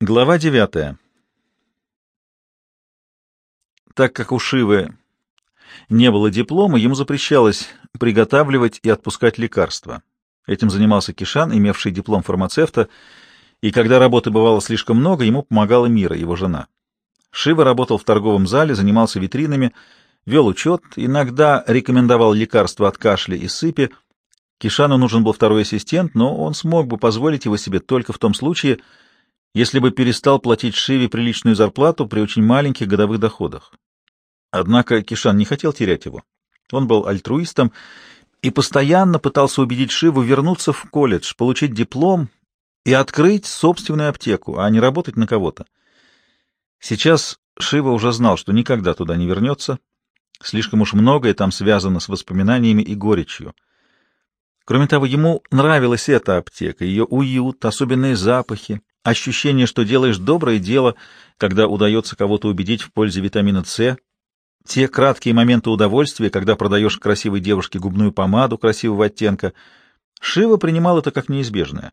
Глава девятая. Так как у Шивы не было диплома, ему запрещалось приготавливать и отпускать лекарства. Этим занимался Кишан, имевший диплом фармацевта, и когда работы бывало слишком много, ему помогала Мира, его жена. Шива работал в торговом зале, занимался витринами, вел учет, иногда рекомендовал лекарства от кашля и сыпи. Кишану нужен был второй ассистент, но он смог бы позволить его себе только в том случае, если бы перестал платить Шиве приличную зарплату при очень маленьких годовых доходах. Однако Кишан не хотел терять его. Он был альтруистом и постоянно пытался убедить Шиву вернуться в колледж, получить диплом и открыть собственную аптеку, а не работать на кого-то. Сейчас Шива уже знал, что никогда туда не вернется. Слишком уж многое там связано с воспоминаниями и горечью. Кроме того, ему нравилась эта аптека, ее уют, особенные запахи, ощущение, что делаешь доброе дело, когда удается кого-то убедить в пользе витамина С, те краткие моменты удовольствия, когда продаешь красивой девушке губную помаду красивого оттенка. Шива принимал это как неизбежное.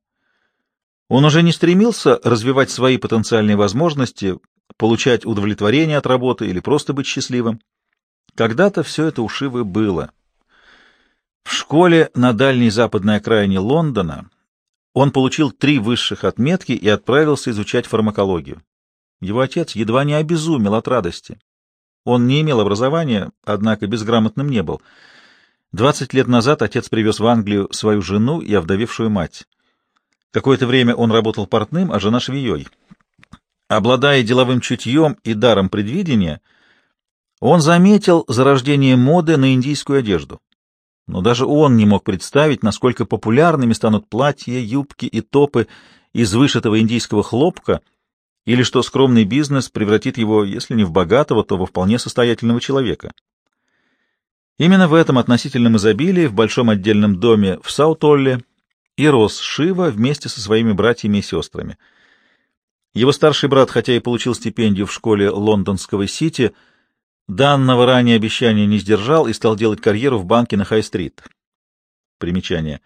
Он уже не стремился развивать свои потенциальные возможности, получать удовлетворение от работы или просто быть счастливым. Когда-то все это у Шивы было. В школе на дальней западной окраине Лондона он получил три высших отметки и отправился изучать фармакологию. Его отец едва не обезумел от радости. Он не имел образования, однако безграмотным не был. Двадцать лет назад отец привез в Англию свою жену и овдовевшую мать. Какое-то время он работал портным, а жена швеей. Обладая деловым чутьем и даром предвидения, он заметил зарождение моды на индийскую одежду но даже он не мог представить, насколько популярными станут платья, юбки и топы из вышитого индийского хлопка, или что скромный бизнес превратит его, если не в богатого, то во вполне состоятельного человека. Именно в этом относительном изобилии в большом отдельном доме в Саутолле и рос Шива вместе со своими братьями и сестрами. Его старший брат, хотя и получил стипендию в школе лондонского Сити, — Данного ранее обещания не сдержал и стал делать карьеру в банке на Хай-стрит. Примечание.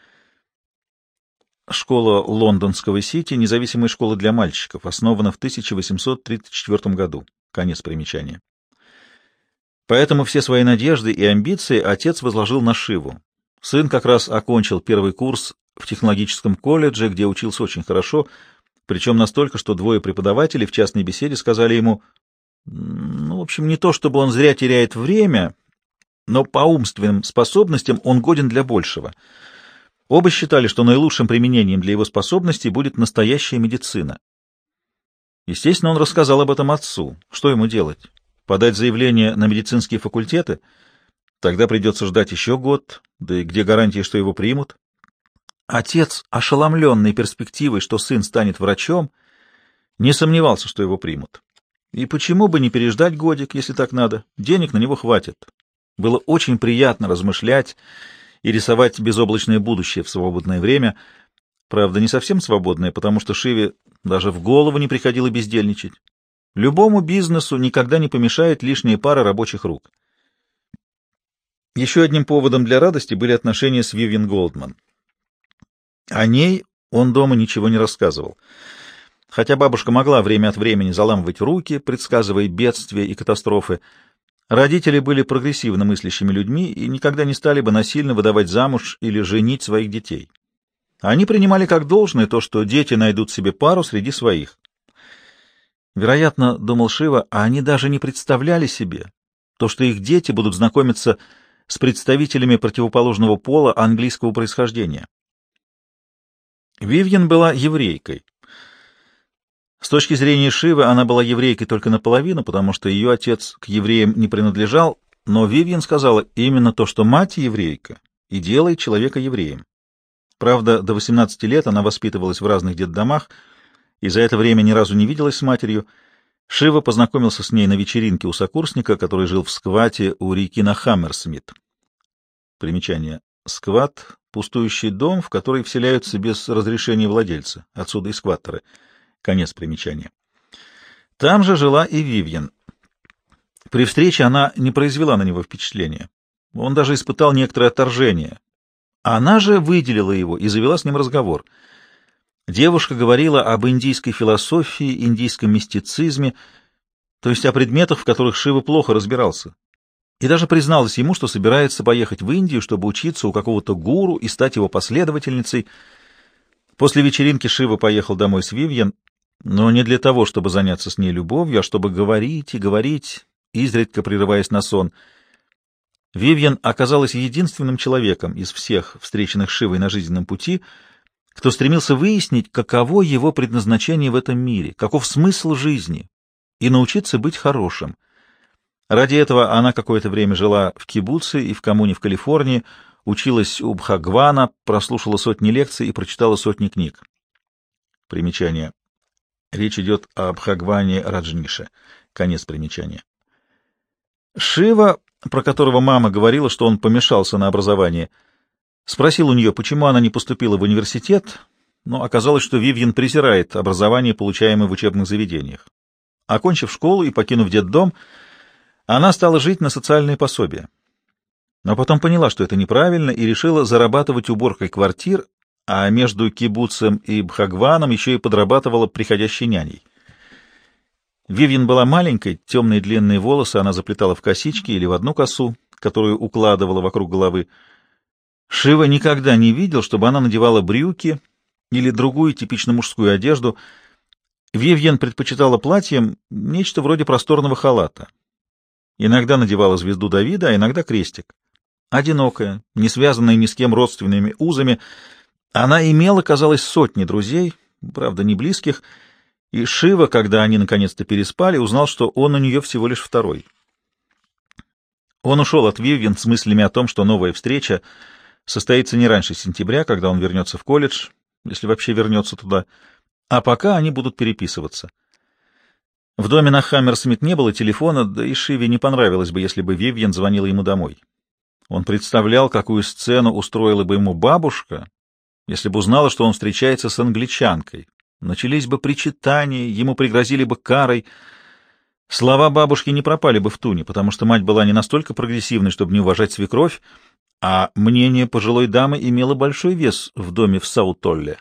Школа лондонского Сити, независимая школа для мальчиков, основана в 1834 году. Конец примечания. Поэтому все свои надежды и амбиции отец возложил на Шиву. Сын как раз окончил первый курс в технологическом колледже, где учился очень хорошо, причем настолько, что двое преподавателей в частной беседе сказали ему ну, в общем, не то чтобы он зря теряет время, но по умственным способностям он годен для большего. Оба считали, что наилучшим применением для его способностей будет настоящая медицина. Естественно, он рассказал об этом отцу. Что ему делать? Подать заявление на медицинские факультеты? Тогда придется ждать еще год, да и где гарантии, что его примут? Отец, ошеломленный перспективой, что сын станет врачом, не сомневался, что его примут. И почему бы не переждать годик, если так надо? Денег на него хватит. Было очень приятно размышлять и рисовать безоблачное будущее в свободное время. Правда, не совсем свободное, потому что Шиве даже в голову не приходило бездельничать. Любому бизнесу никогда не помешает лишняя пара рабочих рук. Еще одним поводом для радости были отношения с Вивьен Голдман. О ней он дома ничего не рассказывал — Хотя бабушка могла время от времени заламывать руки, предсказывая бедствия и катастрофы, родители были прогрессивно мыслящими людьми и никогда не стали бы насильно выдавать замуж или женить своих детей. Они принимали как должное то, что дети найдут себе пару среди своих. Вероятно, думал Шива, а они даже не представляли себе то, что их дети будут знакомиться с представителями противоположного пола английского происхождения. Вивьен была еврейкой. С точки зрения Шивы она была еврейкой только наполовину, потому что ее отец к евреям не принадлежал, но Вивьен сказала именно то, что мать еврейка и делает человека евреем. Правда, до 18 лет она воспитывалась в разных детдомах и за это время ни разу не виделась с матерью. Шива познакомился с ней на вечеринке у сокурсника, который жил в сквате у реки на Хаммерсмит. Примечание. Скват — пустующий дом, в который вселяются без разрешения владельца, отсюда и скваттеры — Конец примечания. Там же жила и Вивьен. При встрече она не произвела на него впечатления. Он даже испытал некоторое отторжение. Она же выделила его и завела с ним разговор. Девушка говорила об индийской философии, индийском мистицизме, то есть о предметах, в которых Шива плохо разбирался. И даже призналась ему, что собирается поехать в Индию, чтобы учиться у какого-то гуру и стать его последовательницей. После вечеринки Шива поехал домой с Вивьен, но не для того, чтобы заняться с ней любовью, а чтобы говорить и говорить, изредка прерываясь на сон. Вивьен оказалась единственным человеком из всех встреченных Шивой на жизненном пути, кто стремился выяснить, каково его предназначение в этом мире, каков смысл жизни, и научиться быть хорошим. Ради этого она какое-то время жила в кибуце и в коммуне в Калифорнии, училась у Бхагвана, прослушала сотни лекций и прочитала сотни книг. Примечание. Речь идет о Бхагване Раджнише. Конец примечания. Шива, про которого мама говорила, что он помешался на образование, спросил у нее, почему она не поступила в университет, но оказалось, что Вивьен презирает образование, получаемое в учебных заведениях. Окончив школу и покинув детдом, она стала жить на социальные пособия. Но потом поняла, что это неправильно, и решила зарабатывать уборкой квартир, а между кибуцем и Бхагваном еще и подрабатывала приходящей няней. Вивьен была маленькой, темные длинные волосы она заплетала в косички или в одну косу, которую укладывала вокруг головы. Шива никогда не видел, чтобы она надевала брюки или другую типично мужскую одежду. Вивьен предпочитала платьем нечто вроде просторного халата. Иногда надевала звезду Давида, а иногда крестик. Одинокая, не связанная ни с кем родственными узами, она имела, казалось, сотни друзей, правда, не близких, и Шива, когда они наконец-то переспали, узнал, что он у нее всего лишь второй. Он ушел от Вивьен с мыслями о том, что новая встреча состоится не раньше сентября, когда он вернется в колледж, если вообще вернется туда, а пока они будут переписываться. В доме на Хаммерсмит не было телефона, да и Шиве не понравилось бы, если бы Вивьен звонила ему домой. Он представлял, какую сцену устроила бы ему бабушка, если бы узнала, что он встречается с англичанкой. Начались бы причитания, ему пригрозили бы карой. Слова бабушки не пропали бы в туне, потому что мать была не настолько прогрессивной, чтобы не уважать свекровь, а мнение пожилой дамы имело большой вес в доме в Саутолле.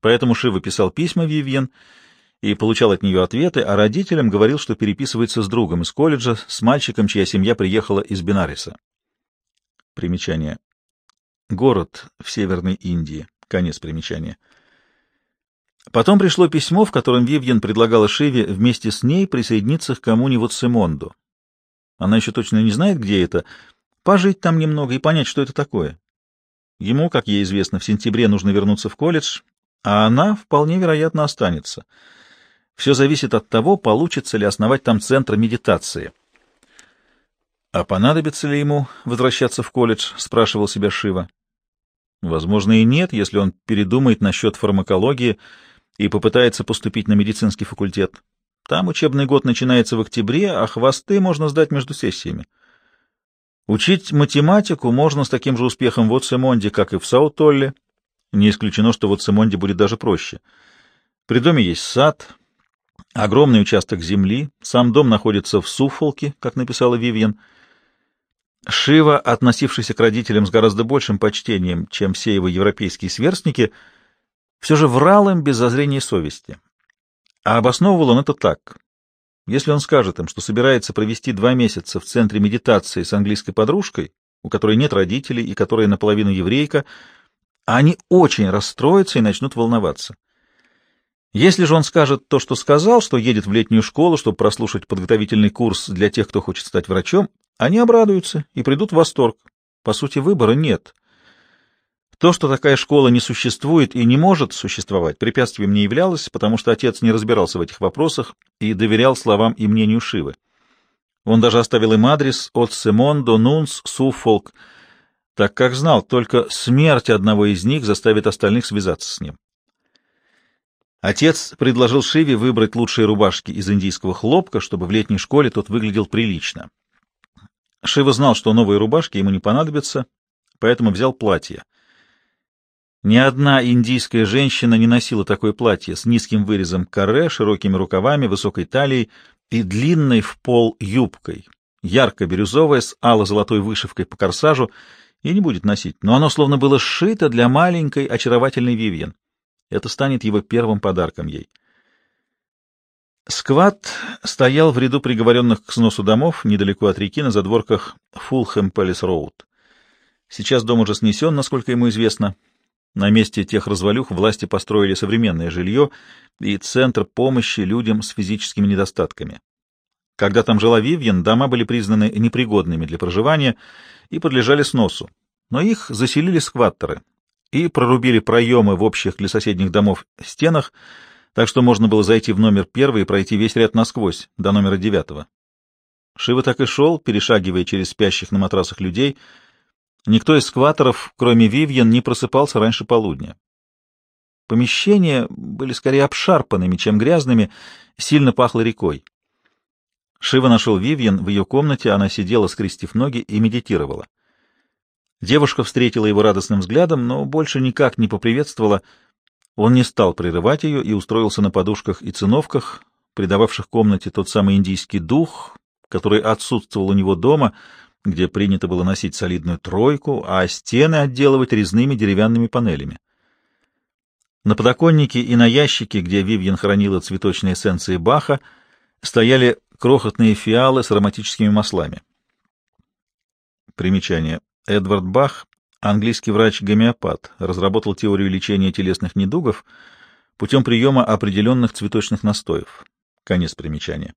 Поэтому Шива писал письма Вивьен — и получал от нее ответы, а родителям говорил, что переписывается с другом из колледжа, с мальчиком, чья семья приехала из Бенариса. Примечание. Город в Северной Индии. Конец примечания. Потом пришло письмо, в котором Вивьен предлагала Шиве вместе с ней присоединиться к коммуне Вотсемондо. Она еще точно не знает, где это, пожить там немного и понять, что это такое. Ему, как ей известно, в сентябре нужно вернуться в колледж, а она вполне вероятно останется — все зависит от того, получится ли основать там центр медитации. «А понадобится ли ему возвращаться в колледж?» — спрашивал себя Шива. «Возможно, и нет, если он передумает насчет фармакологии и попытается поступить на медицинский факультет. Там учебный год начинается в октябре, а хвосты можно сдать между сессиями. Учить математику можно с таким же успехом в Отсемонде, как и в Саутолле. Не исключено, что в Отсемонде будет даже проще. При доме есть сад, Огромный участок земли, сам дом находится в Суффолке, как написала Вивьен. Шива, относившийся к родителям с гораздо большим почтением, чем все его европейские сверстники, все же врал им без зазрения совести. А обосновывал он это так. Если он скажет им, что собирается провести два месяца в центре медитации с английской подружкой, у которой нет родителей и которая наполовину еврейка, они очень расстроятся и начнут волноваться. Если же он скажет то, что сказал, что едет в летнюю школу, чтобы прослушать подготовительный курс для тех, кто хочет стать врачом, они обрадуются и придут в восторг. По сути, выбора нет. То, что такая школа не существует и не может существовать, препятствием не являлось, потому что отец не разбирался в этих вопросах и доверял словам и мнению Шивы. Он даже оставил им адрес от Семондо Нунс Суфолк, так как знал, только смерть одного из них заставит остальных связаться с ним. Отец предложил Шиве выбрать лучшие рубашки из индийского хлопка, чтобы в летней школе тот выглядел прилично. Шива знал, что новые рубашки ему не понадобятся, поэтому взял платье. Ни одна индийская женщина не носила такое платье с низким вырезом каре, широкими рукавами, высокой талией и длинной в пол юбкой, ярко-бирюзовое, с ало-золотой вышивкой по корсажу, и не будет носить, но оно словно было сшито для маленькой очаровательной Вивьен. Это станет его первым подарком ей. Скват стоял в ряду приговоренных к сносу домов недалеко от реки на задворках Фулхэм Пэлис Роуд. Сейчас дом уже снесен, насколько ему известно. На месте тех развалюх власти построили современное жилье и центр помощи людям с физическими недостатками. Когда там жила Вивьен, дома были признаны непригодными для проживания и подлежали сносу. Но их заселили скваттеры и прорубили проемы в общих для соседних домов стенах, так что можно было зайти в номер первый и пройти весь ряд насквозь, до номера девятого. Шива так и шел, перешагивая через спящих на матрасах людей. Никто из скваторов, кроме Вивьен, не просыпался раньше полудня. Помещения были скорее обшарпанными, чем грязными, сильно пахло рекой. Шива нашел Вивьен в ее комнате, она сидела, скрестив ноги, и медитировала. Девушка встретила его радостным взглядом, но больше никак не поприветствовала, он не стал прерывать ее и устроился на подушках и циновках, придававших комнате тот самый индийский дух, который отсутствовал у него дома, где принято было носить солидную тройку, а стены отделывать резными деревянными панелями. На подоконнике и на ящике, где Вивьен хранила цветочные эссенции Баха, стояли крохотные фиалы с ароматическими маслами. Примечание. Эдвард Бах Английский врач-гомеопат разработал теорию лечения телесных недугов путем приема определенных цветочных настоев. Конец примечания.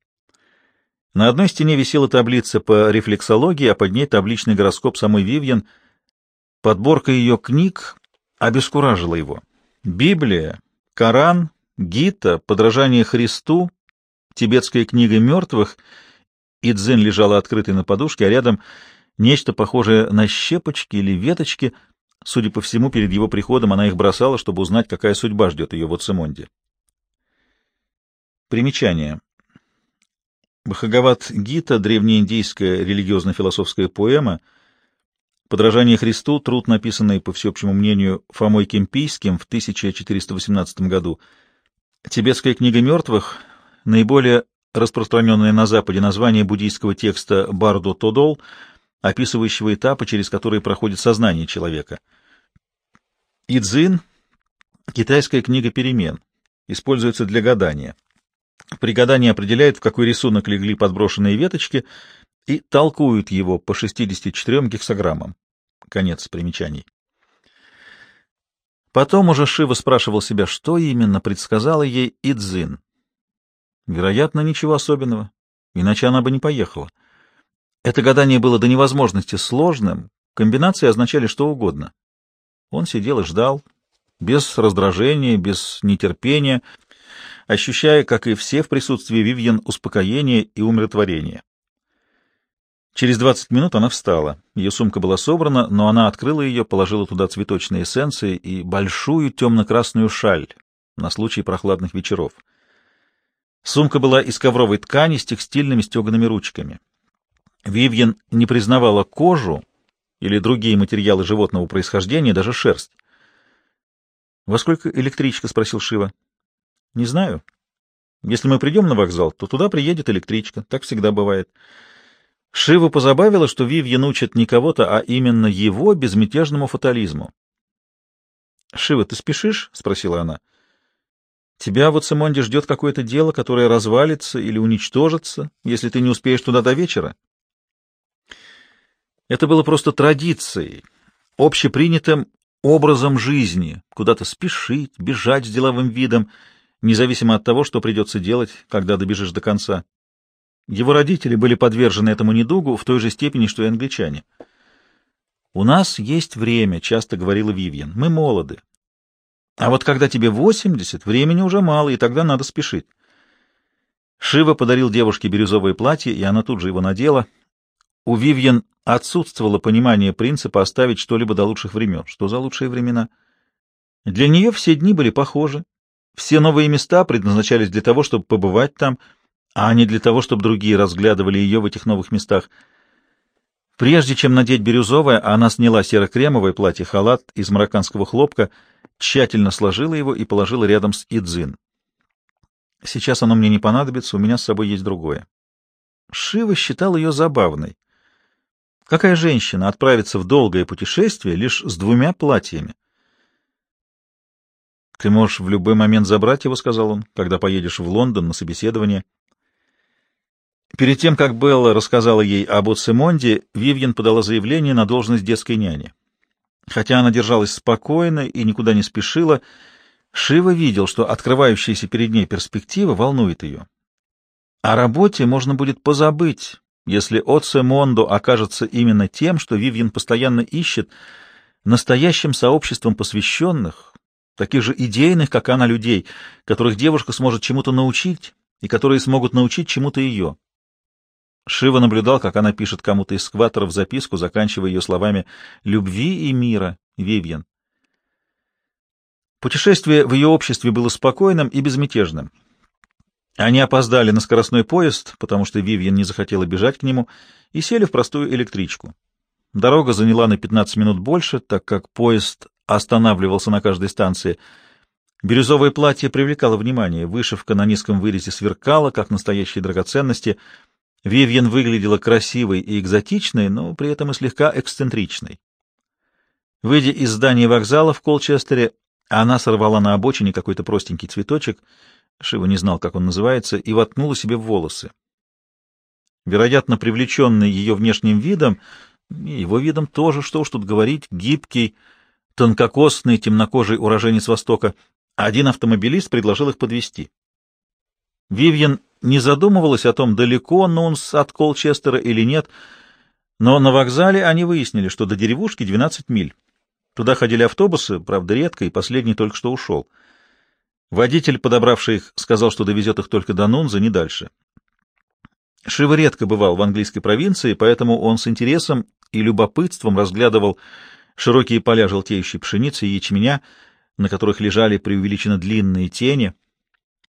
На одной стене висела таблица по рефлексологии, а под ней табличный гороскоп самой Вивьен. Подборка ее книг обескуражила его. Библия, Коран, Гита, Подражание Христу, Тибетская книга мертвых, и дзен лежала открытой на подушке, а рядом Нечто похожее на щепочки или веточки. Судя по всему, перед его приходом она их бросала, чтобы узнать, какая судьба ждет ее в Оцемонде. Примечание. Бхагават Гита — древнеиндийская религиозно-философская поэма, подражание Христу, труд, написанный, по всеобщему мнению, Фомой Кемпийским в 1418 году. Тибетская книга мертвых — наиболее распространенное на Западе название буддийского текста Бардо Тодол — описывающего этапы, через которые проходит сознание человека. Идзин — китайская книга перемен, используется для гадания. При гадании определяют, в какой рисунок легли подброшенные веточки, и толкуют его по 64 гексограммам. Конец примечаний. Потом уже Шива спрашивал себя, что именно предсказала ей Идзин. Вероятно, ничего особенного, иначе она бы не поехала. Это гадание было до невозможности сложным, комбинации означали что угодно. Он сидел и ждал, без раздражения, без нетерпения, ощущая, как и все в присутствии Вивьен, успокоение и умиротворение. Через двадцать минут она встала. Ее сумка была собрана, но она открыла ее, положила туда цветочные эссенции и большую темно-красную шаль на случай прохладных вечеров. Сумка была из ковровой ткани с текстильными стеганными ручками. Вивьен не признавала кожу или другие материалы животного происхождения, даже шерсть. «Во сколько электричка?» — спросил Шива. «Не знаю. Если мы придем на вокзал, то туда приедет электричка. Так всегда бывает». Шива позабавила, что Вивьен учит не кого-то, а именно его безмятежному фатализму. «Шива, ты спешишь?» — спросила она. «Тебя в Ацемонде ждет какое-то дело, которое развалится или уничтожится, если ты не успеешь туда до вечера?» Это было просто традицией, общепринятым образом жизни, куда-то спешить, бежать с деловым видом, независимо от того, что придется делать, когда добежишь до конца. Его родители были подвержены этому недугу в той же степени, что и англичане. «У нас есть время», — часто говорила Вивьен. «Мы молоды. А вот когда тебе восемьдесят, времени уже мало, и тогда надо спешить». Шива подарил девушке бирюзовое платье, и она тут же его надела — у Вивьен отсутствовало понимание принципа оставить что-либо до лучших времен. Что за лучшие времена? Для нее все дни были похожи. Все новые места предназначались для того, чтобы побывать там, а не для того, чтобы другие разглядывали ее в этих новых местах. Прежде чем надеть бирюзовое, она сняла серо-кремовое платье-халат из марокканского хлопка, тщательно сложила его и положила рядом с Идзин. Сейчас оно мне не понадобится, у меня с собой есть другое. Шива считал ее забавной. Какая женщина отправится в долгое путешествие лишь с двумя платьями? «Ты можешь в любой момент забрать его», — сказал он, — «когда поедешь в Лондон на собеседование». Перед тем, как Белла рассказала ей об Оцемонде, Вивьен подала заявление на должность детской няни. Хотя она держалась спокойно и никуда не спешила, Шива видел, что открывающаяся перед ней перспектива волнует ее. О работе можно будет позабыть, если Оце Мондо окажется именно тем, что Вивьен постоянно ищет, настоящим сообществом посвященных, таких же идейных, как она, людей, которых девушка сможет чему-то научить и которые смогут научить чему-то ее. Шива наблюдал, как она пишет кому-то из скваторов записку, заканчивая ее словами «любви и мира, Вивьен». Путешествие в ее обществе было спокойным и безмятежным. Они опоздали на скоростной поезд, потому что Вивьен не захотела бежать к нему, и сели в простую электричку. Дорога заняла на 15 минут больше, так как поезд останавливался на каждой станции. Бирюзовое платье привлекало внимание, вышивка на низком вырезе сверкала, как настоящие драгоценности. Вивьен выглядела красивой и экзотичной, но при этом и слегка эксцентричной. Выйдя из здания вокзала в Колчестере, она сорвала на обочине какой-то простенький цветочек, Шива не знал, как он называется, и воткнула себе в волосы. Вероятно, привлеченный ее внешним видом, его видом тоже, что уж тут говорить, гибкий, тонкокосный, темнокожий уроженец Востока, один автомобилист предложил их подвести. Вивьен не задумывалась о том, далеко Нунс от Колчестера или нет, но на вокзале они выяснили, что до деревушки 12 миль. Туда ходили автобусы, правда, редко, и последний только что ушел. Водитель, подобравший их, сказал, что довезет их только до Нунза, не дальше. Шива редко бывал в английской провинции, поэтому он с интересом и любопытством разглядывал широкие поля желтеющей пшеницы и ячменя, на которых лежали преувеличенно длинные тени.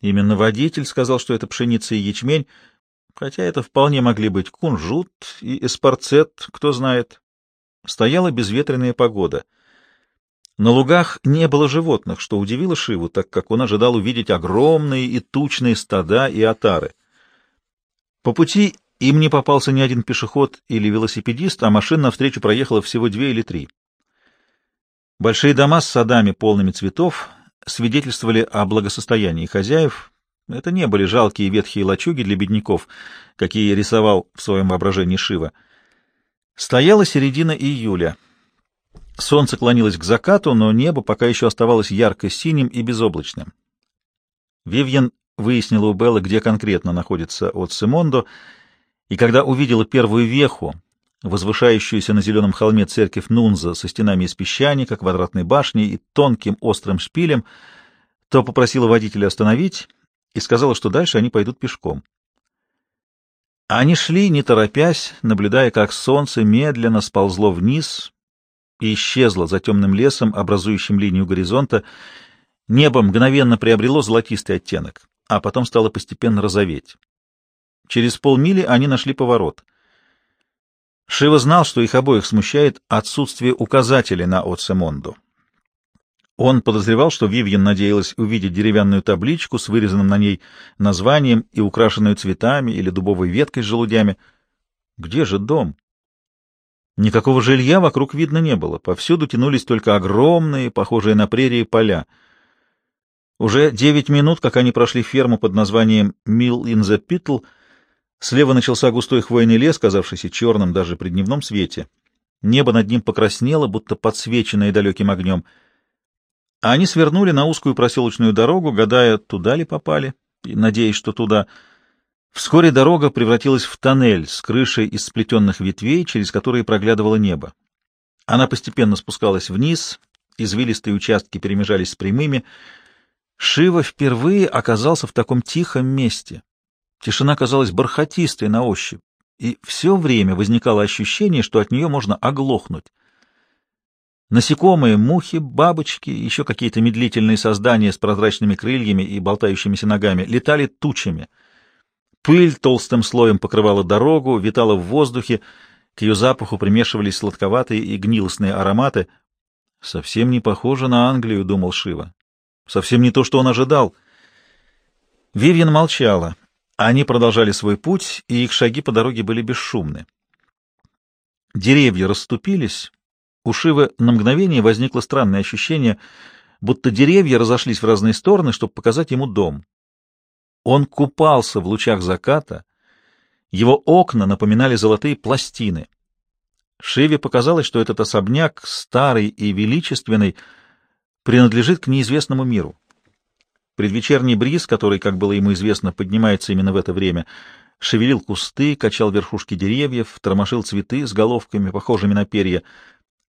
Именно водитель сказал, что это пшеница и ячмень, хотя это вполне могли быть кунжут и эспарцет, кто знает. Стояла безветренная погода — на лугах не было животных, что удивило Шиву, так как он ожидал увидеть огромные и тучные стада и отары. По пути им не попался ни один пешеход или велосипедист, а машин навстречу проехало всего две или три. Большие дома с садами, полными цветов, свидетельствовали о благосостоянии хозяев. Это не были жалкие ветхие лачуги для бедняков, какие рисовал в своем воображении Шива. Стояла середина июля — Солнце клонилось к закату, но небо пока еще оставалось ярко-синим и безоблачным. Вивьен выяснила у Беллы, где конкретно находится от Симондо, и когда увидела первую веху, возвышающуюся на зеленом холме церковь Нунза со стенами из песчаника, квадратной башней и тонким острым шпилем, то попросила водителя остановить и сказала, что дальше они пойдут пешком. Они шли, не торопясь, наблюдая, как солнце медленно сползло вниз, и исчезла за темным лесом, образующим линию горизонта. Небо мгновенно приобрело золотистый оттенок, а потом стало постепенно розоветь. Через полмили они нашли поворот. Шива знал, что их обоих смущает отсутствие указателей на Оцемонду. Он подозревал, что Вивьен надеялась увидеть деревянную табличку с вырезанным на ней названием и украшенную цветами или дубовой веткой с желудями. Где же дом? Никакого жилья вокруг видно не было, повсюду тянулись только огромные, похожие на прерии, поля. Уже девять минут, как они прошли ферму под названием «Милл ин the Питл», слева начался густой хвойный лес, казавшийся черным даже при дневном свете. Небо над ним покраснело, будто подсвеченное далеким огнем. А они свернули на узкую проселочную дорогу, гадая, туда ли попали, и надеясь, что туда — Вскоре дорога превратилась в тоннель с крышей из сплетенных ветвей, через которые проглядывало небо. Она постепенно спускалась вниз, извилистые участки перемежались с прямыми. Шива впервые оказался в таком тихом месте. Тишина казалась бархатистой на ощупь, и все время возникало ощущение, что от нее можно оглохнуть. Насекомые, мухи, бабочки, еще какие-то медлительные создания с прозрачными крыльями и болтающимися ногами летали тучами — Пыль толстым слоем покрывала дорогу, витала в воздухе, к ее запаху примешивались сладковатые и гнилостные ароматы. «Совсем не похоже на Англию», — думал Шива. «Совсем не то, что он ожидал». Вивьен молчала. Они продолжали свой путь, и их шаги по дороге были бесшумны. Деревья расступились. У Шивы на мгновение возникло странное ощущение, будто деревья разошлись в разные стороны, чтобы показать ему дом. Он купался в лучах заката, его окна напоминали золотые пластины. Шиве показалось, что этот особняк, старый и величественный, принадлежит к неизвестному миру. Предвечерний бриз, который, как было ему известно, поднимается именно в это время, шевелил кусты, качал верхушки деревьев, тормошил цветы с головками, похожими на перья.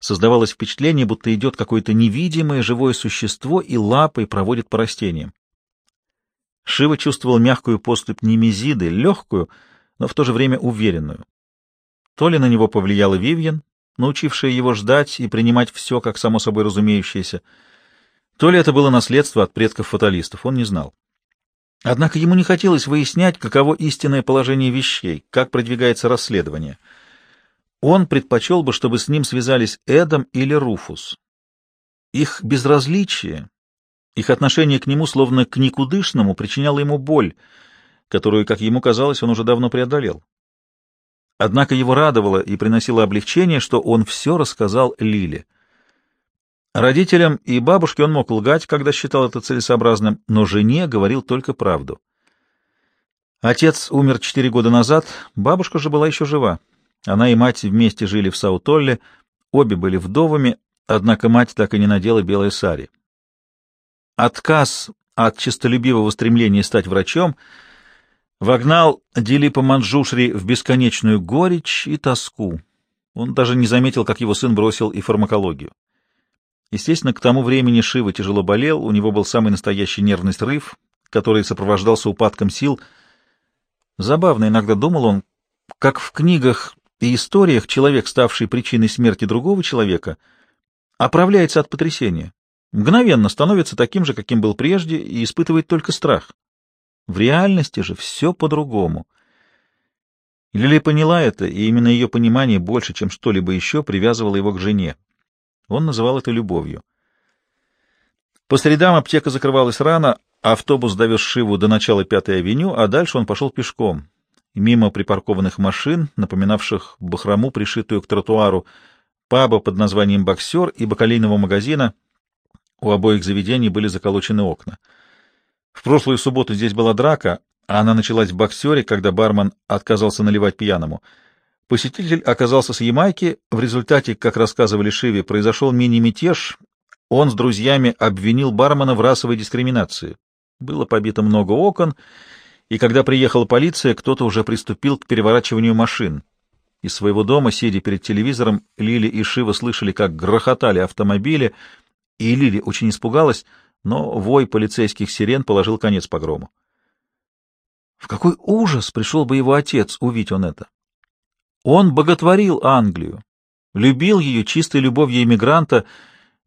Создавалось впечатление, будто идет какое-то невидимое живое существо и лапой проводит по растениям. Шива чувствовал мягкую поступь немезиды, легкую, но в то же время уверенную. То ли на него повлияла Вивьен, научившая его ждать и принимать все как само собой разумеющееся, то ли это было наследство от предков-фаталистов, он не знал. Однако ему не хотелось выяснять, каково истинное положение вещей, как продвигается расследование. Он предпочел бы, чтобы с ним связались Эдам или Руфус. Их безразличие, их отношение к нему словно к никудышному причиняло ему боль, которую, как ему казалось, он уже давно преодолел. Однако его радовало и приносило облегчение, что он все рассказал Лиле. Родителям и бабушке он мог лгать, когда считал это целесообразным, но жене говорил только правду. Отец умер четыре года назад, бабушка же была еще жива. Она и мать вместе жили в Саутолле, обе были вдовами, однако мать так и не надела белое сари. Отказ от честолюбивого стремления стать врачом вогнал Дилипа Манджушри в бесконечную горечь и тоску. Он даже не заметил, как его сын бросил и фармакологию. Естественно, к тому времени Шива тяжело болел, у него был самый настоящий нервный срыв, который сопровождался упадком сил. Забавно иногда думал он, как в книгах и историях человек, ставший причиной смерти другого человека, оправляется от потрясения, мгновенно становится таким же, каким был прежде, и испытывает только страх. В реальности же все по-другому. Лили поняла это, и именно ее понимание больше, чем что-либо еще, привязывало его к жене. Он называл это любовью. По средам аптека закрывалась рано, автобус довез Шиву до начала Пятой авеню, а дальше он пошел пешком, мимо припаркованных машин, напоминавших бахрому, пришитую к тротуару, паба под названием «Боксер» и бакалейного магазина. У обоих заведений были заколочены окна. В прошлую субботу здесь была драка, а она началась в «Боксере», когда бармен отказался наливать пьяному — Посетитель оказался с Ямайки. В результате, как рассказывали Шиви, произошел мини-мятеж. Он с друзьями обвинил бармена в расовой дискриминации. Было побито много окон, и когда приехала полиция, кто-то уже приступил к переворачиванию машин. Из своего дома, сидя перед телевизором, Лили и Шива слышали, как грохотали автомобили, и Лили очень испугалась, но вой полицейских сирен положил конец погрому. В какой ужас пришел бы его отец, увидеть он это! Он боготворил Англию, любил ее чистой любовью иммигранта,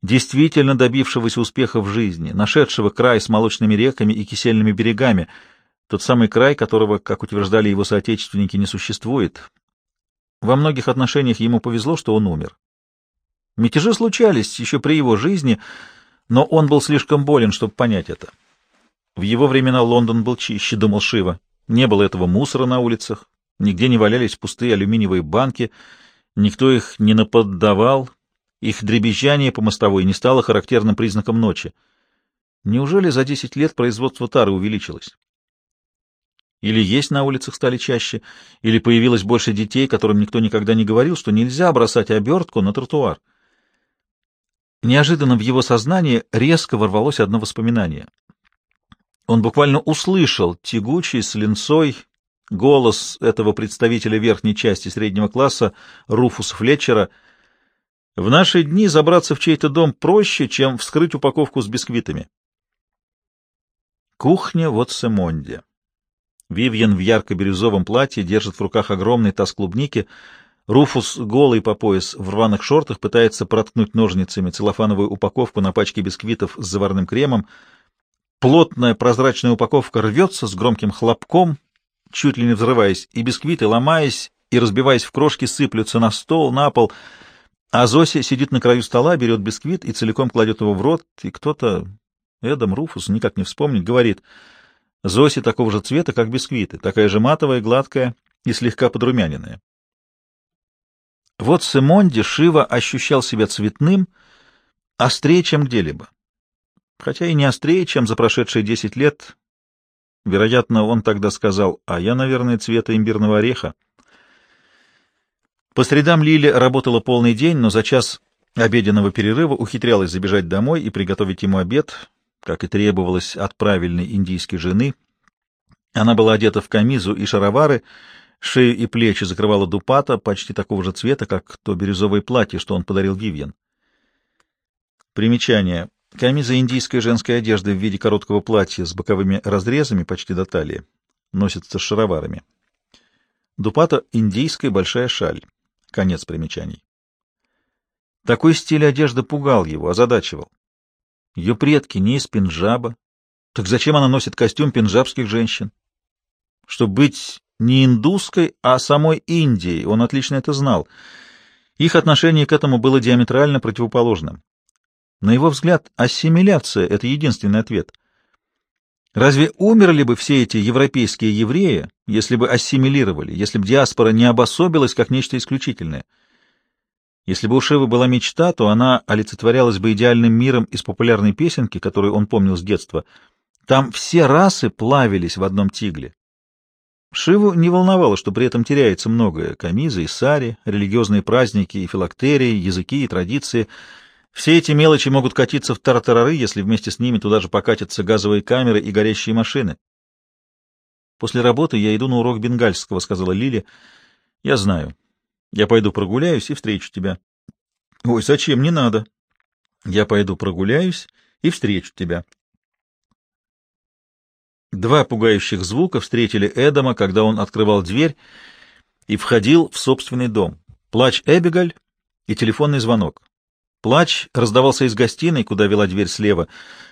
действительно добившегося успеха в жизни, нашедшего край с молочными реками и кисельными берегами, тот самый край, которого, как утверждали его соотечественники, не существует. Во многих отношениях ему повезло, что он умер. Мятежи случались еще при его жизни, но он был слишком болен, чтобы понять это. В его времена Лондон был чище, думал Шива. Не было этого мусора на улицах, Нигде не валялись пустые алюминиевые банки, никто их не наподдавал, их дребезжание по мостовой не стало характерным признаком ночи. Неужели за десять лет производство тары увеличилось? Или есть на улицах стали чаще, или появилось больше детей, которым никто никогда не говорил, что нельзя бросать обертку на тротуар. Неожиданно в его сознание резко ворвалось одно воспоминание. Он буквально услышал тягучий с линцой голос этого представителя верхней части среднего класса Руфуса Флетчера. В наши дни забраться в чей-то дом проще, чем вскрыть упаковку с бисквитами. Кухня в Отсемонде. Вивьен в ярко-бирюзовом платье держит в руках огромный таз клубники. Руфус, голый по пояс, в рваных шортах, пытается проткнуть ножницами целлофановую упаковку на пачке бисквитов с заварным кремом. Плотная прозрачная упаковка рвется с громким хлопком, чуть ли не взрываясь, и бисквиты, ломаясь и разбиваясь в крошки, сыплются на стол, на пол, а Зося сидит на краю стола, берет бисквит и целиком кладет его в рот, и кто-то, Эдам Руфус, никак не вспомнить, говорит, Зоси такого же цвета, как бисквиты, такая же матовая, гладкая и слегка подрумяненная. Вот Симонди Шива ощущал себя цветным, острее, чем где-либо. хотя и не острее, чем за прошедшие десять лет. Вероятно, он тогда сказал, а я, наверное, цвета имбирного ореха. По средам Лили работала полный день, но за час обеденного перерыва ухитрялась забежать домой и приготовить ему обед, как и требовалось от правильной индийской жены. Она была одета в камизу и шаровары, шею и плечи закрывала дупата, почти такого же цвета, как то бирюзовое платье, что он подарил Вивьен. Примечание. Камиза индийской женской одежды в виде короткого платья с боковыми разрезами почти до талии. Носится с шароварами. Дупата — индийская большая шаль. Конец примечаний. Такой стиль одежды пугал его, озадачивал. Ее предки не из Пенджаба. Так зачем она носит костюм пенджабских женщин? Чтобы быть не индусской, а самой Индией, он отлично это знал. Их отношение к этому было диаметрально противоположным. На его взгляд, ассимиляция — это единственный ответ. Разве умерли бы все эти европейские евреи, если бы ассимилировали, если бы диаспора не обособилась как нечто исключительное? Если бы у Шивы была мечта, то она олицетворялась бы идеальным миром из популярной песенки, которую он помнил с детства. Там все расы плавились в одном тигле. Шиву не волновало, что при этом теряется многое — камизы и сари, религиозные праздники и филактерии, языки и традиции — все эти мелочи могут катиться в тартарары, если вместе с ними туда же покатятся газовые камеры и горящие машины. «После работы я иду на урок бенгальского», — сказала Лили. «Я знаю. Я пойду прогуляюсь и встречу тебя». «Ой, зачем? Не надо». «Я пойду прогуляюсь и встречу тебя». Два пугающих звука встретили Эдама, когда он открывал дверь и входил в собственный дом. Плач Эбигаль и телефонный звонок. Плач раздавался из гостиной, куда вела дверь слева,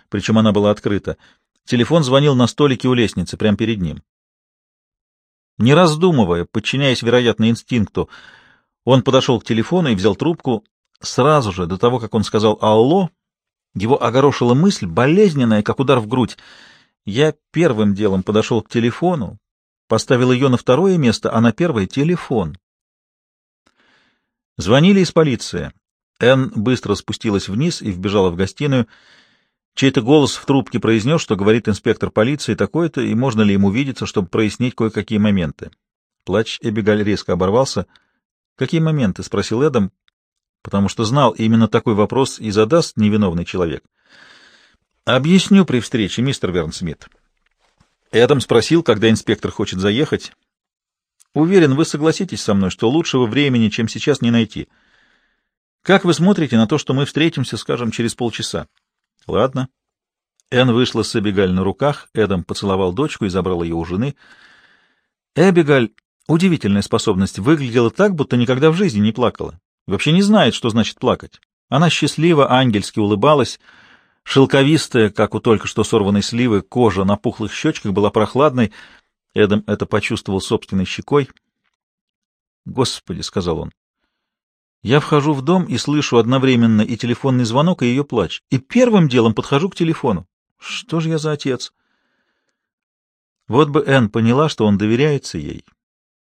причем она была открыта. Телефон звонил на столике у лестницы, прямо перед ним. Не раздумывая, подчиняясь, вероятно, инстинкту, он подошел к телефону и взял трубку. Сразу же, до того, как он сказал «Алло», его огорошила мысль, болезненная, как удар в грудь. Я первым делом подошел к телефону, поставил ее на второе место, а на первое — телефон. Звонили из полиции. Энн быстро спустилась вниз и вбежала в гостиную. Чей-то голос в трубке произнес, что говорит инспектор полиции такой-то, и можно ли ему видеться, чтобы прояснить кое-какие моменты. Плач Эбигаль резко оборвался. «Какие моменты?» — спросил Эдам, потому что знал, именно такой вопрос и задаст невиновный человек. «Объясню при встрече, мистер Вернсмит». Эдам спросил, когда инспектор хочет заехать. «Уверен, вы согласитесь со мной, что лучшего времени, чем сейчас, не найти». Как вы смотрите на то, что мы встретимся, скажем, через полчаса? Ладно. Энн вышла с Эбигаль на руках, Эдам поцеловал дочку и забрал ее у жены. Эбигаль, удивительная способность, выглядела так, будто никогда в жизни не плакала. Вообще не знает, что значит плакать. Она счастливо, ангельски улыбалась, шелковистая, как у только что сорванной сливы, кожа на пухлых щечках была прохладной. Эдам это почувствовал собственной щекой. «Господи!» — сказал он. Я вхожу в дом и слышу одновременно и телефонный звонок, и ее плач. И первым делом подхожу к телефону. Что же я за отец? Вот бы Энн поняла, что он доверяется ей,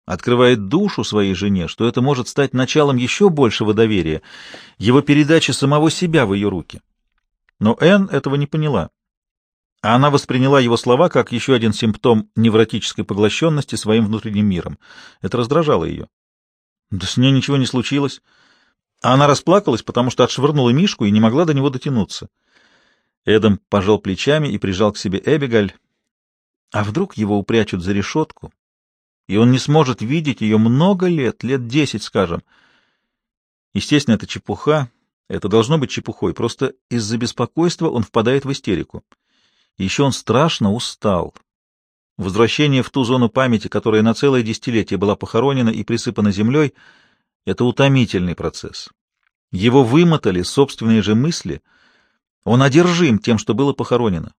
открывает душу своей жене, что это может стать началом еще большего доверия, его передачи самого себя в ее руки. Но Энн этого не поняла. Она восприняла его слова как еще один симптом невротической поглощенности своим внутренним миром. Это раздражало ее. Да с ней ничего не случилось. А она расплакалась, потому что отшвырнула Мишку и не могла до него дотянуться. Эдам пожал плечами и прижал к себе Эбигаль. А вдруг его упрячут за решетку, и он не сможет видеть ее много лет, лет десять, скажем. Естественно, это чепуха, это должно быть чепухой, просто из-за беспокойства он впадает в истерику. еще он страшно устал. Возвращение в ту зону памяти, которая на целое десятилетие была похоронена и присыпана землей, — это утомительный процесс. Его вымотали собственные же мысли. Он одержим тем, что было похоронено.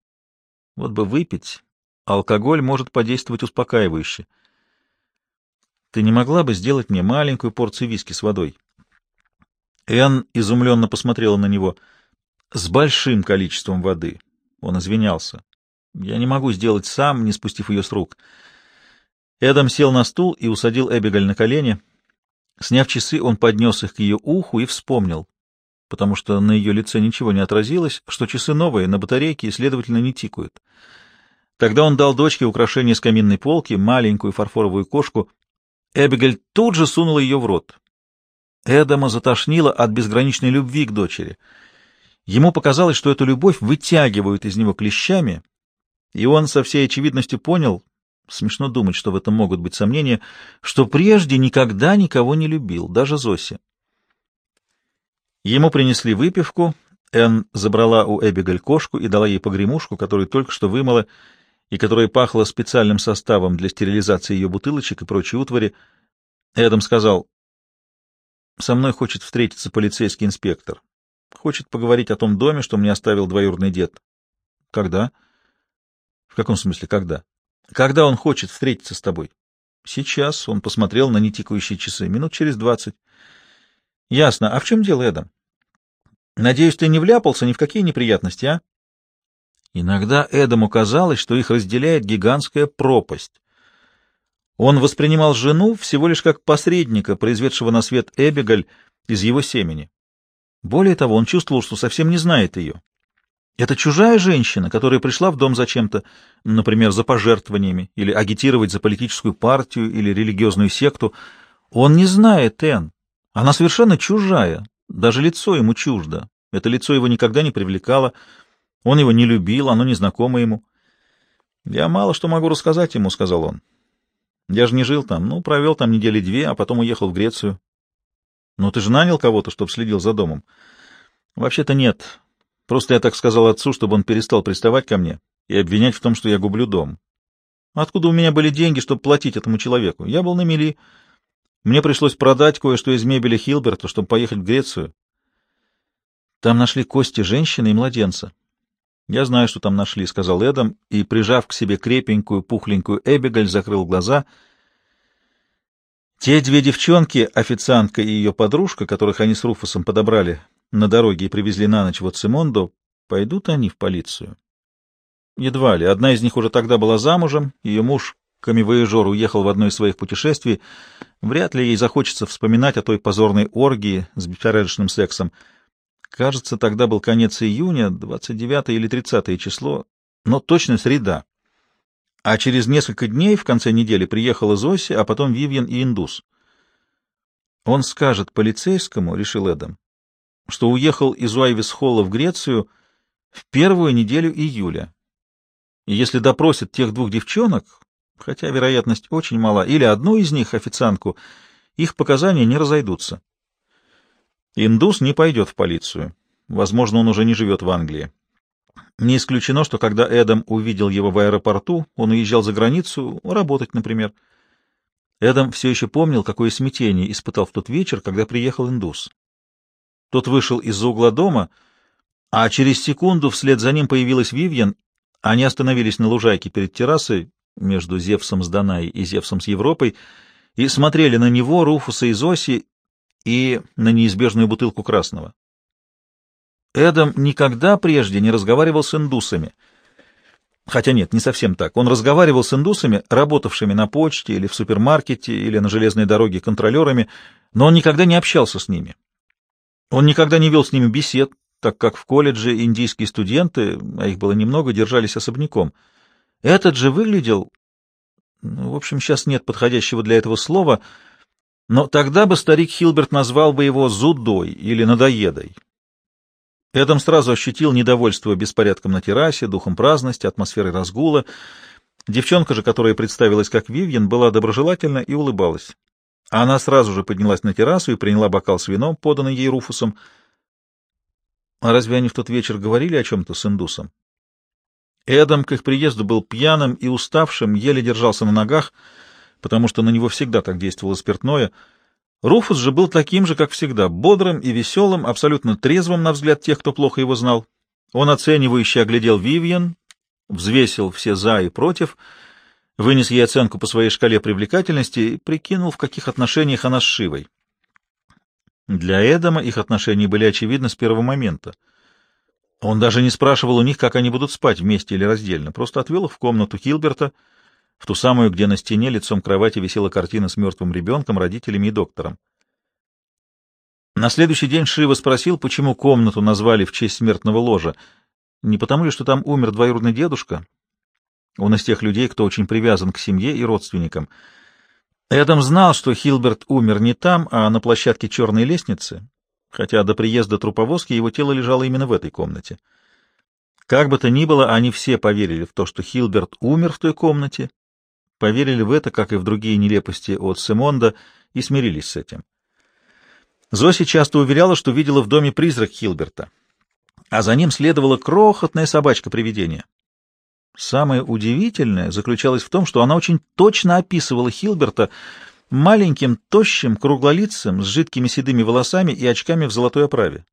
Вот бы выпить. Алкоголь может подействовать успокаивающе. Ты не могла бы сделать мне маленькую порцию виски с водой? Энн изумленно посмотрела на него. С большим количеством воды. Он извинялся. Я не могу сделать сам, не спустив ее с рук. Эдам сел на стул и усадил Эбигаль на колени. Сняв часы, он поднес их к ее уху и вспомнил. потому что на ее лице ничего не отразилось, что часы новые, на батарейке и, следовательно, не тикают. Тогда он дал дочке украшение с каминной полки, маленькую фарфоровую кошку. Эбигель тут же сунула ее в рот. Эдама затошнило от безграничной любви к дочери. Ему показалось, что эту любовь вытягивают из него клещами, и он со всей очевидностью понял, смешно думать, что в этом могут быть сомнения, что прежде никогда никого не любил, даже Зоси. Ему принесли выпивку, Энн забрала у Эбигель кошку и дала ей погремушку, которую только что вымыла, и которая пахла специальным составом для стерилизации ее бутылочек и прочей утвари. Эдам сказал, «Со мной хочет встретиться полицейский инспектор. Хочет поговорить о том доме, что мне оставил двоюродный дед». «Когда?» «В каком смысле когда?» «Когда он хочет встретиться с тобой?» «Сейчас». Он посмотрел на нетикающие часы. «Минут через двадцать». Ясно. А в чем дело, Эдам? Надеюсь, ты не вляпался ни в какие неприятности, а? Иногда Эдаму казалось, что их разделяет гигантская пропасть. Он воспринимал жену всего лишь как посредника, произведшего на свет Эбигаль из его семени. Более того, он чувствовал, что совсем не знает ее. Это чужая женщина, которая пришла в дом зачем-то, например, за пожертвованиями, или агитировать за политическую партию или религиозную секту. Он не знает Энн. Она совершенно чужая, даже лицо ему чуждо. Это лицо его никогда не привлекало, он его не любил, оно незнакомо ему. «Я мало что могу рассказать ему», — сказал он. «Я же не жил там, ну, провел там недели две, а потом уехал в Грецию». «Но ты же нанял кого-то, чтобы следил за домом?» «Вообще-то нет. Просто я так сказал отцу, чтобы он перестал приставать ко мне и обвинять в том, что я гублю дом. Откуда у меня были деньги, чтобы платить этому человеку? Я был на мели». Мне пришлось продать кое-что из мебели Хилберта, чтобы поехать в Грецию. Там нашли кости женщины и младенца. Я знаю, что там нашли, — сказал Эдам, и, прижав к себе крепенькую, пухленькую Эбигаль, закрыл глаза. Те две девчонки, официантка и ее подружка, которых они с Руфусом подобрали на дороге и привезли на ночь в Оцимондо, пойдут они в полицию? Едва ли. Одна из них уже тогда была замужем, ее муж Камевояжер уехал в одно из своих путешествий, вряд ли ей захочется вспоминать о той позорной оргии с беспорядочным сексом. Кажется, тогда был конец июня, 29 или 30 число, но точно среда. А через несколько дней, в конце недели, приехала Зоси, а потом Вивьен и Индус. Он скажет полицейскому, — решил Эдам, — что уехал из Уайвис-Холла в Грецию в первую неделю июля. И если допросит тех двух девчонок, хотя вероятность очень мала, или одну из них, официантку, их показания не разойдутся. Индус не пойдет в полицию. Возможно, он уже не живет в Англии. Не исключено, что когда Эдам увидел его в аэропорту, он уезжал за границу, работать, например. Эдам все еще помнил, какое смятение испытал в тот вечер, когда приехал индус. Тот вышел из-за угла дома, а через секунду вслед за ним появилась Вивьен. Они остановились на лужайке перед террасой, между Зевсом с Данаей и Зевсом с Европой, и смотрели на него, Руфуса и Зоси, и на неизбежную бутылку красного. Эдам никогда прежде не разговаривал с индусами. Хотя нет, не совсем так. Он разговаривал с индусами, работавшими на почте или в супермаркете или на железной дороге контролерами, но он никогда не общался с ними. Он никогда не вел с ними бесед, так как в колледже индийские студенты, а их было немного, держались особняком — этот же выглядел... Ну, в общем, сейчас нет подходящего для этого слова, но тогда бы старик Хилберт назвал бы его зудой или надоедой. Эдам сразу ощутил недовольство беспорядком на террасе, духом праздности, атмосферой разгула. Девчонка же, которая представилась как Вивьен, была доброжелательна и улыбалась. Она сразу же поднялась на террасу и приняла бокал с вином, поданный ей Руфусом. А разве они в тот вечер говорили о чем-то с индусом? Эдам к их приезду был пьяным и уставшим, еле держался на ногах, потому что на него всегда так действовало спиртное. Руфус же был таким же, как всегда, бодрым и веселым, абсолютно трезвым на взгляд тех, кто плохо его знал. Он оценивающе оглядел Вивьен, взвесил все «за» и «против», вынес ей оценку по своей шкале привлекательности и прикинул, в каких отношениях она с Шивой. Для Эдама их отношения были очевидны с первого момента — он даже не спрашивал у них, как они будут спать, вместе или раздельно, просто отвел их в комнату Хилберта, в ту самую, где на стене лицом кровати висела картина с мертвым ребенком, родителями и доктором. На следующий день Шива спросил, почему комнату назвали в честь смертного ложа. Не потому ли, что там умер двоюродный дедушка? Он из тех людей, кто очень привязан к семье и родственникам. Эдам знал, что Хилберт умер не там, а на площадке черной лестницы, хотя до приезда труповозки его тело лежало именно в этой комнате. Как бы то ни было, они все поверили в то, что Хилберт умер в той комнате, поверили в это, как и в другие нелепости от Семонда, и смирились с этим. Зоси часто уверяла, что видела в доме призрак Хилберта, а за ним следовала крохотная собачка-привидение. Самое удивительное заключалось в том, что она очень точно описывала Хилберта маленьким, тощим, круглолицым, с жидкими седыми волосами и очками в золотой оправе.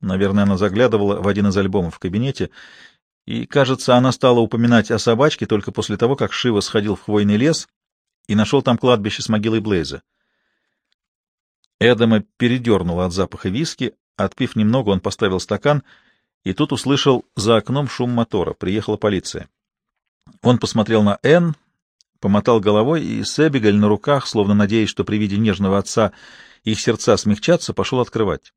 Наверное, она заглядывала в один из альбомов в кабинете, и, кажется, она стала упоминать о собачке только после того, как Шива сходил в хвойный лес и нашел там кладбище с могилой Блейза. Эдама передернуло от запаха виски, отпив немного, он поставил стакан — и тут услышал за окном шум мотора. Приехала полиция. Он посмотрел на Энн, помотал головой, и Себигаль на руках, словно надеясь, что при виде нежного отца их сердца смягчатся, пошел открывать.